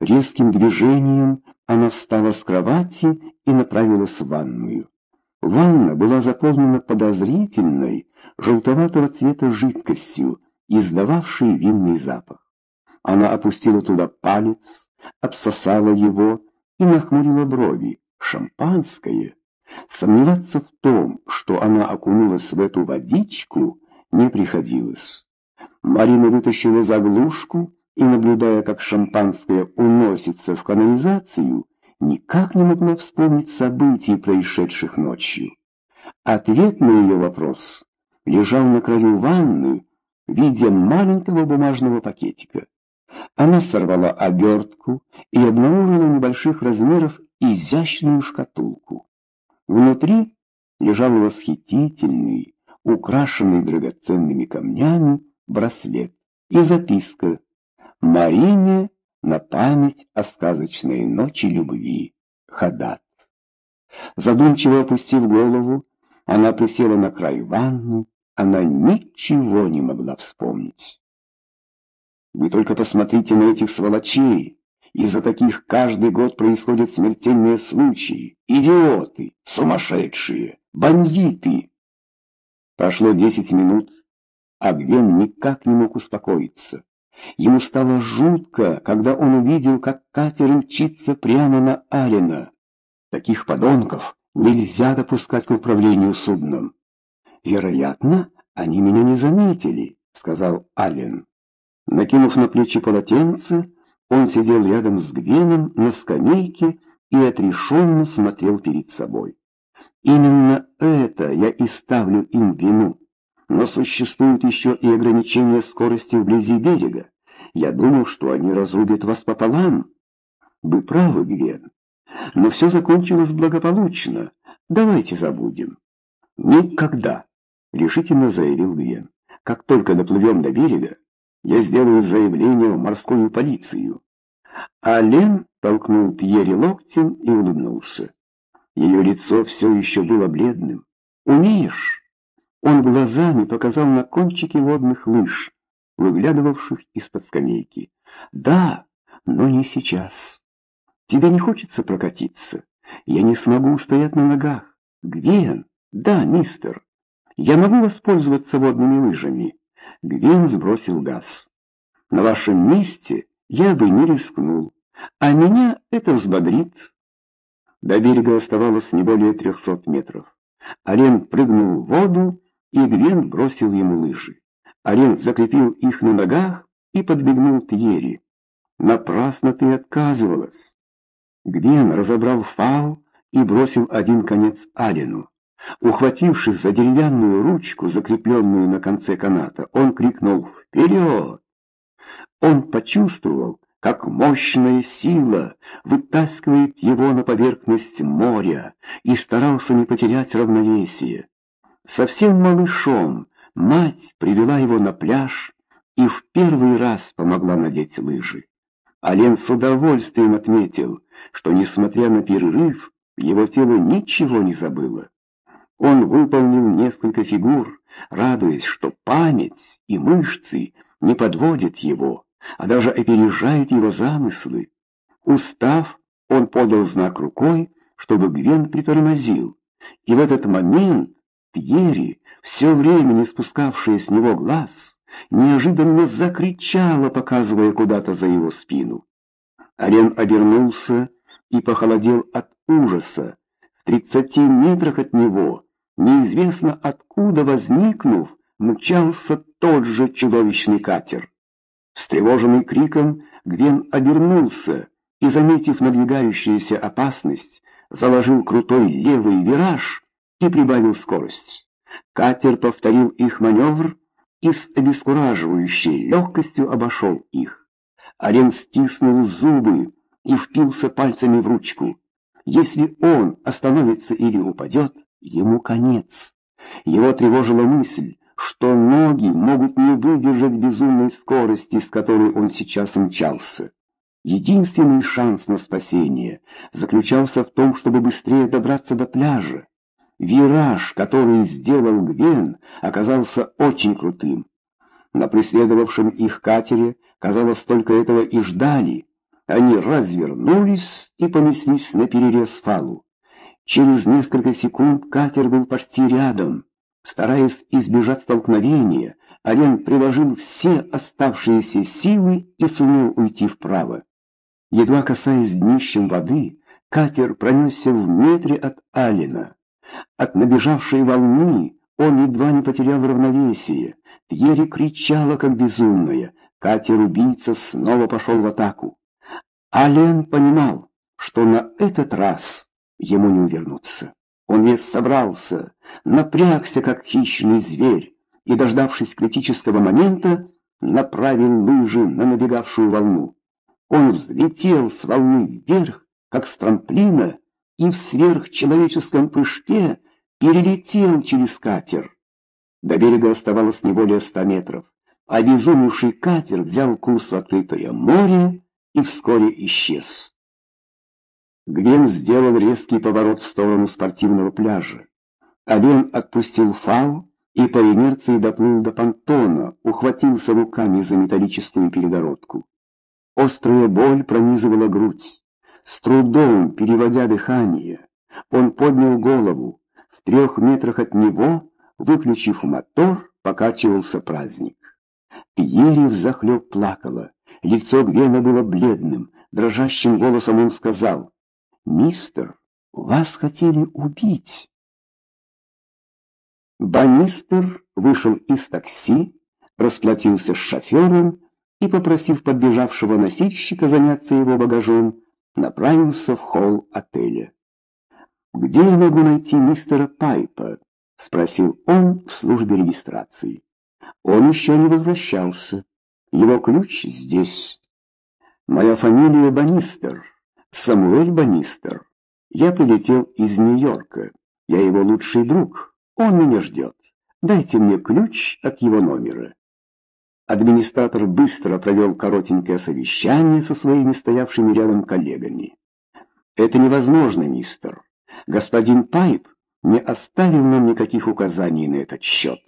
Резким движением она встала с кровати и направилась в ванную. Ванна была заполнена подозрительной, желтоватого цвета жидкостью, издававшей винный запах. Она опустила туда палец, обсосала его и нахмурила брови. Шампанское. Сомневаться в том, что она окунулась в эту водичку, не приходилось. Марина вытащила заглушку и, наблюдая, как шампанское уносится в канализацию, никак не могла вспомнить событий, происшедших ночью. Ответ на ее вопрос лежал на краю ванны в виде маленького бумажного пакетика. Она сорвала обертку и обнаружила небольших размеров изящную шкатулку. Внутри лежал восхитительный, украшенный драгоценными камнями браслет и записка «Марине на память о сказочной ночи любви. Хадат». Задумчиво опустив голову, она присела на край ванны, она ничего не могла вспомнить. Вы только посмотрите на этих сволочей. Из-за таких каждый год происходят смертельные случаи. Идиоты, сумасшедшие, бандиты. Прошло десять минут, а Гвен никак не мог успокоиться. Ему стало жутко, когда он увидел, как катер мчится прямо на Алина. Таких подонков нельзя допускать к управлению судном. Вероятно, они меня не заметили, сказал Ален. Накинув на плечи полотенце, он сидел рядом с Гвеном на скамейке и отрешенно смотрел перед собой. Именно это я и ставлю им вину. Но существуют еще и ограничения скорости вблизи берега. Я думал, что они разрубят вас пополам. Вы правы, Гвен. Но все закончилось благополучно. Давайте забудем. Никогда, решительно заявил Гвен. Как только доплывем до берега, я сделаю заявление в морскую полицию. А Лен толкнул Тьерри локтем и улыбнулся. Ее лицо все еще было бледным. «Умеешь?» Он глазами показал на кончики водных лыж, выглядывавших из-под скамейки. «Да, но не сейчас. Тебе не хочется прокатиться? Я не смогу устоять на ногах. Гвен? Да, мистер. Я могу воспользоваться водными лыжами?» Гвин сбросил газ. «На вашем месте я бы не рискнул, а меня это взбодрит». До берега оставалось не более трехсот метров. Арен прыгнул в воду, и бросил ему лыжи. Арен закрепил их на ногах и подбегнул Тьери. «Напрасно ты отказывалась!» Гвен разобрал фал и бросил один конец Алену. Ухватившись за деревянную ручку, закрепленную на конце каната, он крикнул «Вперед!». Он почувствовал, как мощная сила вытаскивает его на поверхность моря и старался не потерять равновесие. Совсем малышом мать привела его на пляж и в первый раз помогла надеть лыжи. Ален с удовольствием отметил, что, несмотря на перерыв, его тело ничего не забыло. Он выполнил несколько фигур, радуясь, что память и мышцы не подводят его, а даже опережают его замыслы. Устав, он подал знак рукой, чтобы Гвен притормозил, и в этот момент Тьерри, все время не спускавшая с него глаз, неожиданно закричала, показывая куда-то за его спину. Арен обернулся и похолодел от ужаса. В тридцати метрах от него неизвестно откуда возникнув, мчался тот же чудовищный катер. Встревоженный криком, Гвен обернулся и, заметив надвигающуюся опасность, заложил крутой левый вираж и прибавил скорость. Катер повторил их маневр и с обескураживающей легкостью обошел их. Арен стиснул зубы и впился пальцами в ручку. Если он остановится или упадет, Ему конец. Его тревожила мысль, что ноги могут не выдержать безумной скорости, с которой он сейчас мчался. Единственный шанс на спасение заключался в том, чтобы быстрее добраться до пляжа. Вираж, который сделал Гвен, оказался очень крутым. На преследовавшем их катере, казалось, только этого и ждали. Они развернулись и понеслись на перерез фалу. Через несколько секунд катер был почти рядом. Стараясь избежать столкновения, Ален приложил все оставшиеся силы и сумел уйти вправо. Едва касаясь днищем воды, катер пронесся в метре от Алина. От набежавшей волны он едва не потерял равновесие. Тьерри кричала, как безумная. Катер-убийца снова пошел в атаку. Ален понимал, что на этот раз ему не увернуться. Он весь собрался, напрягся, как хищный зверь, и, дождавшись критического момента, направил лыжи на набегавшую волну. Он взлетел с волны вверх, как с трамплина, и в сверхчеловеческом прыжке перелетел через катер. До берега оставалось не более ста метров. Обезумевший катер взял курс в открытое море и вскоре исчез. Гвен сделал резкий поворот в сторону спортивного пляжа. Ален отпустил фау и по инерции доплыл до понтона, ухватился руками за металлическую перегородку. Острая боль пронизывала грудь. С трудом, переводя дыхание, он поднял голову. В трех метрах от него, выключив мотор, покачивался праздник. Пьери взахлеб плакала. Лицо Гвена было бледным. Дрожащим голосом он сказал, «Мистер, вас хотели убить». Банистер вышел из такси, расплатился с шофером и, попросив подбежавшего носильщика заняться его багажом, направился в холл отеля. «Где я могу найти мистера Пайпа?» — спросил он в службе регистрации. Он еще не возвращался. Его ключ здесь. Моя фамилия Банистер. Самуэль Банистер. Я прилетел из Нью-Йорка. Я его лучший друг. Он меня ждет. Дайте мне ключ от его номера. Администратор быстро провел коротенькое совещание со своими стоявшими рядом коллегами. «Это невозможно, мистер. Господин Пайп не оставил нам никаких указаний на этот счет.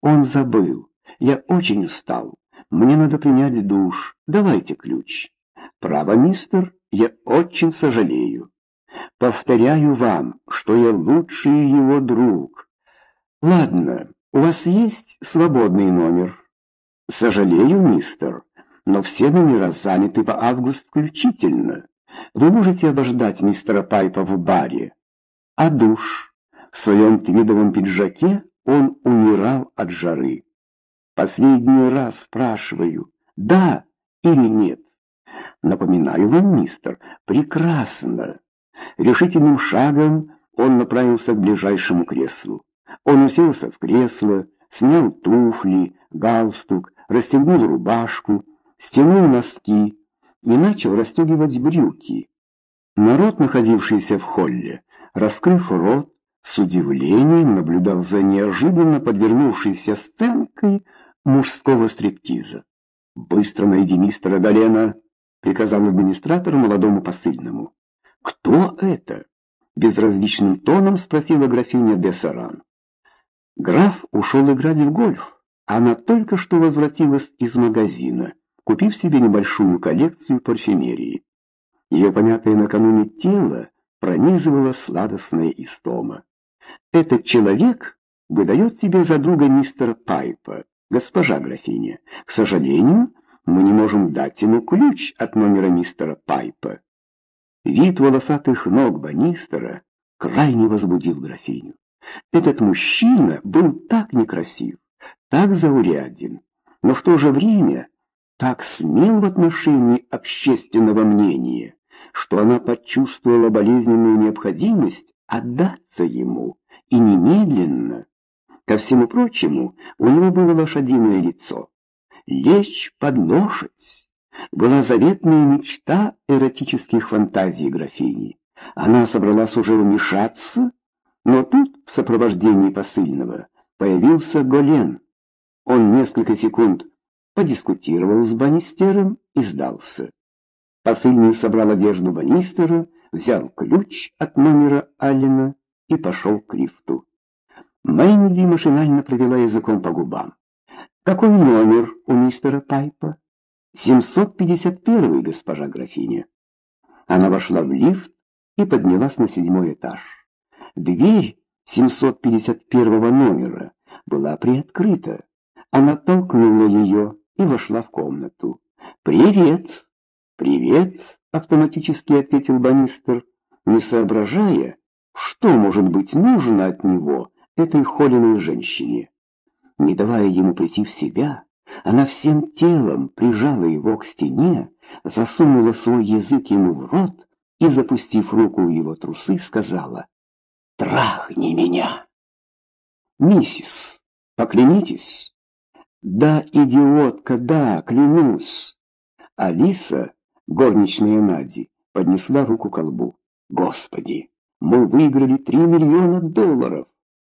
Он забыл. Я очень устал. Мне надо принять душ. Давайте ключ. Право, мистер, я очень сожалею. Повторяю вам, что я лучший его друг. Ладно, у вас есть свободный номер?» Сожалею, мистер, но все номера заняты по август включительно. Вы можете обождать мистера Пайпа в баре. А душ? В своем твидовом пиджаке он умирал от жары. Последний раз спрашиваю, да или нет? Напоминаю вам, мистер, прекрасно. Решительным шагом он направился к ближайшему креслу. Он уселся в кресло, снял туфли, галстук, расстегнул рубашку, стянул носки и начал расстегивать брюки. Народ, находившийся в холле, раскрыв рот, с удивлением наблюдал за неожиданно подвернувшейся сценкой мужского стриптиза. «Быстро найди мистера Галена», — приказал администратор молодому посыльному. «Кто это?» — безразличным тоном спросила графиня де Саран. Граф ушел играть в гольф. Она только что возвратилась из магазина, купив себе небольшую коллекцию парфюмерии. Ее помятое накануне тело пронизывало сладостная истома. «Этот человек выдает тебе за друга мистера Пайпа, госпожа графиня. К сожалению, мы не можем дать ему ключ от номера мистера Пайпа». Вид волосатых ног Банистера крайне возбудил графиню. Этот мужчина был так некрасив, так зауряден, но в то же время так смел в отношении общественного мнения, что она почувствовала болезненную необходимость отдаться ему, и немедленно. Ко всему прочему, у него было лошадиное лицо. Лечь под лошадь была заветная мечта эротических фантазий графини. Она собралась уже вмешаться, но тут, в сопровождении посыльного, появился Голен. Он несколько секунд подискутировал с Банистером и сдался. Посыльный собрал одежду Банистера, взял ключ от номера Аллена и пошел к лифту. Мэнди машинально провела языком по губам. «Какой номер у мистера Пайпа?» 751 госпожа графиня. Она вошла в лифт и поднялась на седьмой этаж. Дверь 751 номера была приоткрыта. Она толкнула ее и вошла в комнату. «Привет!» «Привет!» — автоматически ответил Банистер, не соображая, что может быть нужно от него этой холеной женщине. Не давая ему прийти в себя, она всем телом прижала его к стене, засунула свой язык ему в рот и, запустив руку в его трусы, сказала «Трахни меня!» «Миссис, поклянитесь!» «Да, идиотка, да, клянусь!» Алиса, горничная Нади, поднесла руку к колбу. «Господи, мы выиграли три миллиона долларов!»